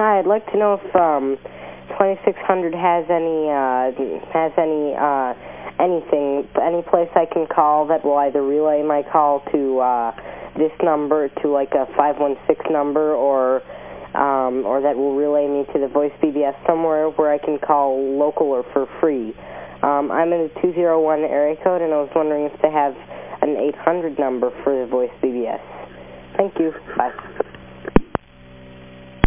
Hi, I'd like to know if um, 2600 has any, uh, has any, uh, anything, any place I can call that will either relay my call to uh, this number, to like a 516 number, or, um, or that will relay me to the voice BBS somewhere where I can call local or for free. Um, I'm in the 201 area code, and I was wondering if they have an 800 number for the voice BBS. Thank you. Bye.